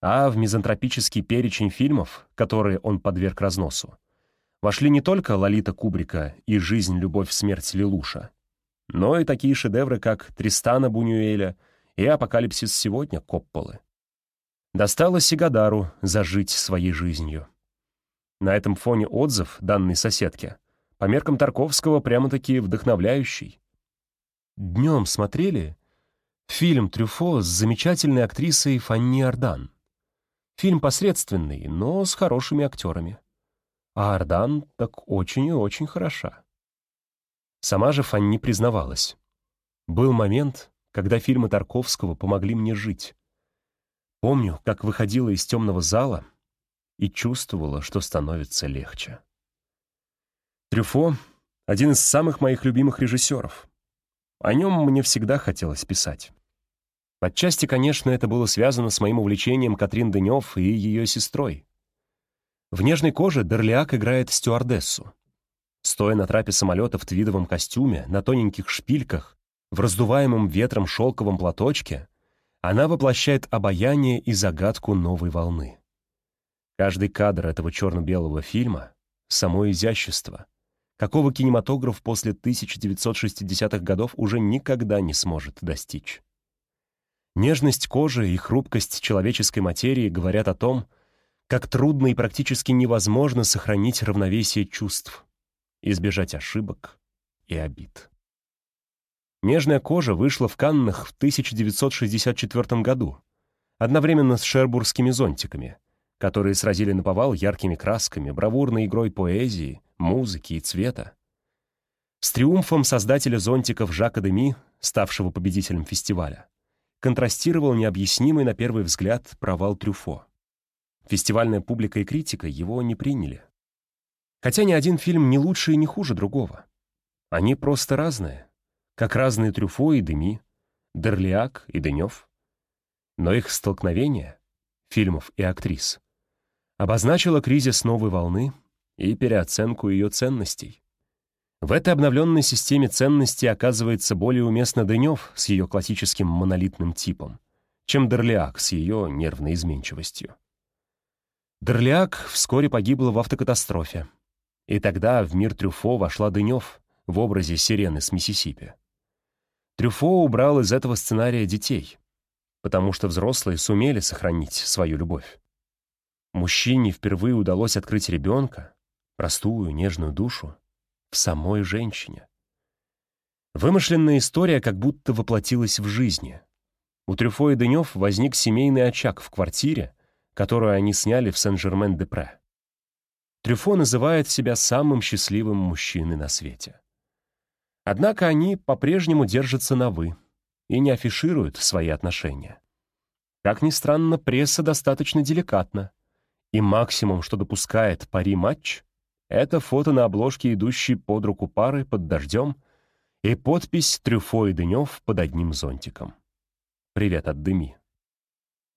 Speaker 1: А в мизантропический перечень фильмов, которые он подверг разносу, вошли не только «Лолита Кубрика» и «Жизнь, любовь, смерть Лилуша», но и такие шедевры, как «Тристана Бунюэля» и «Апокалипсис сегодня» Копполы. Досталось Сигадару зажить своей жизнью. На этом фоне отзыв данной соседке по меркам Тарковского прямо-таки вдохновляющий. Днем смотрели фильм «Трюфо» с замечательной актрисой Фанни Ардан. Фильм посредственный, но с хорошими актерами а Ардан так очень и очень хороша. Сама же Фанни признавалась. Был момент, когда фильмы Тарковского помогли мне жить. Помню, как выходила из темного зала и чувствовала, что становится легче. Трюфо — один из самых моих любимых режиссеров. О нем мне всегда хотелось писать. Отчасти, конечно, это было связано с моим увлечением Катрин Денев и ее сестрой. В нежной коже Дерлиак играет стюардессу. Стоя на трапе самолета в твидовом костюме, на тоненьких шпильках, в раздуваемом ветром шелковом платочке, она воплощает обаяние и загадку новой волны. Каждый кадр этого черно-белого фильма — само изящество, какого кинематограф после 1960-х годов уже никогда не сможет достичь. Нежность кожи и хрупкость человеческой материи говорят о том, как трудно и практически невозможно сохранить равновесие чувств, избежать ошибок и обид. Нежная кожа вышла в Каннах в 1964 году, одновременно с шербургскими зонтиками, которые сразили наповал яркими красками, бравурной игрой поэзии, музыки и цвета. С триумфом создателя зонтиков Жака Деми, ставшего победителем фестиваля, контрастировал необъяснимый на первый взгляд провал Трюфо. Фестивальная публика и критика его не приняли. Хотя ни один фильм не лучше и не хуже другого. Они просто разные, как разные Трюфо и Деми, Дерлиак и Денев. Но их столкновение, фильмов и актрис, обозначило кризис новой волны и переоценку ее ценностей. В этой обновленной системе ценностей оказывается более уместно Денев с ее классическим монолитным типом, чем Дерлиак с ее нервной изменчивостью. Дерляк вскоре погибла в автокатастрофе. И тогда в мир Трюфо вошла Дынев в образе сирены с Миссисипи. Трюфо убрал из этого сценария детей, потому что взрослые сумели сохранить свою любовь. Мужчине впервые удалось открыть ребенка, простую, нежную душу, в самой женщине. Вымышленная история как будто воплотилась в жизни. У Трюфо и Дынев возник семейный очаг в квартире, которую они сняли в Сен-Жермен-де-Пре. Трюфо называет себя самым счастливым мужчиной на свете. Однако они по-прежнему держатся на «вы» и не афишируют свои отношения. Как ни странно, пресса достаточно деликатна, и максимум, что допускает пари-матч, это фото на обложке, идущей под руку пары под дождем, и подпись «Трюфо и Дынев» под одним зонтиком. «Привет от Дыми».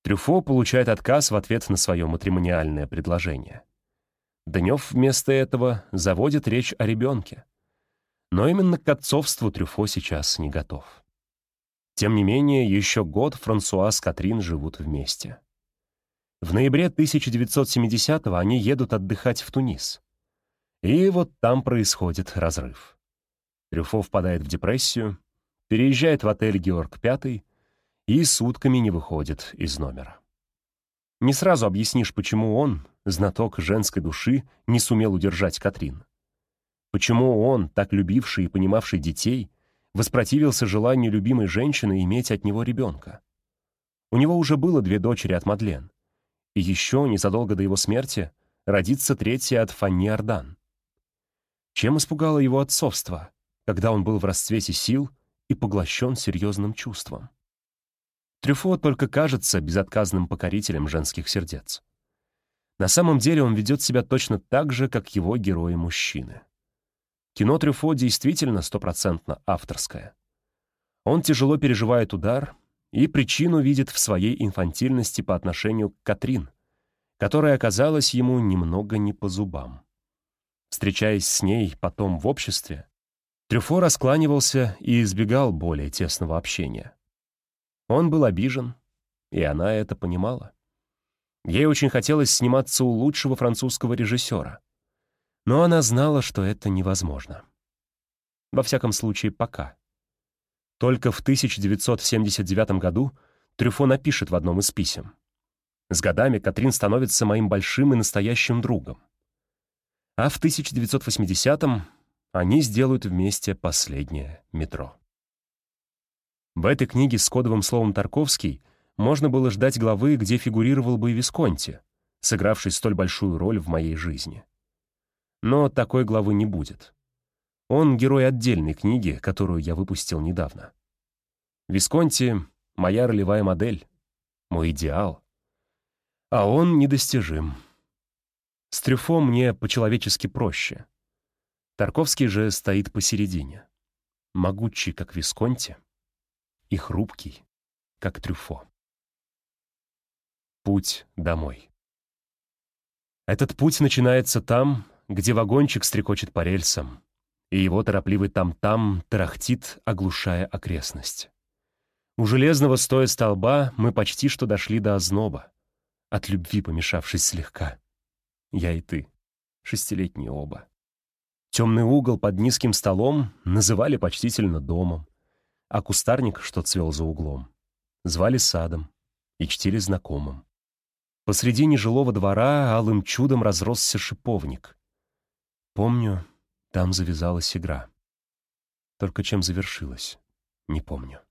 Speaker 1: Трюфо получает отказ в ответ на свое матримониальное предложение. Дынев вместо этого заводит речь о ребенке. Но именно к отцовству Трюфо сейчас не готов. Тем не менее, еще год Франсуа с Катрин живут вместе. В ноябре 1970-го они едут отдыхать в Тунис. И вот там происходит разрыв. Трюфо впадает в депрессию, переезжает в отель «Георг V» и сутками не выходит из номера. Не сразу объяснишь, почему он, знаток женской души, не сумел удержать Катрин. Почему он, так любивший и понимавший детей, воспротивился желанию любимой женщины иметь от него ребенка. У него уже было две дочери от Мадлен. И еще, незадолго до его смерти, родится третья от Фанни Ардан. Чем испугало его отцовство, когда он был в расцвете сил и поглощен серьезным чувством? Трюфо только кажется безотказным покорителем женских сердец. На самом деле он ведет себя точно так же, как его герои-мужчины. Кино Трюфо действительно стопроцентно авторское. Он тяжело переживает удар и причину видит в своей инфантильности по отношению к Катрин, которая оказалась ему немного не по зубам. Встречаясь с ней потом в обществе, Трюфо раскланивался и избегал более тесного общения. Он был обижен, и она это понимала. Ей очень хотелось сниматься у лучшего французского режиссера. Но она знала, что это невозможно. Во всяком случае, пока. Только в 1979 году Трюфо напишет в одном из писем. «С годами Катрин становится моим большим и настоящим другом». А в 1980-м они сделают вместе последнее метро. В этой книге с кодовым словом «Тарковский» можно было ждать главы, где фигурировал бы Висконти, сыгравший столь большую роль в моей жизни. Но такой главы не будет. Он герой отдельной книги, которую я выпустил недавно. Висконти — моя ролевая модель, мой идеал. А он недостижим. С Трюфо мне по-человечески проще. Тарковский же стоит посередине. Могучий, как Висконти — и хрупкий, как трюфо. Путь домой. Этот путь начинается там, где вагончик стрекочет по рельсам, и его торопливый там-там тарахтит, оглушая окрестность. У железного стоя столба мы почти что дошли до озноба, от любви помешавшись слегка. Я и ты, шестилетние оба. Темный угол под низким столом называли почтительно домом, а кустарник, что цвел за углом, звали садом и чтили знакомым. Посреди нежилого двора алым чудом разросся шиповник. Помню, там завязалась игра. Только чем завершилась, не помню.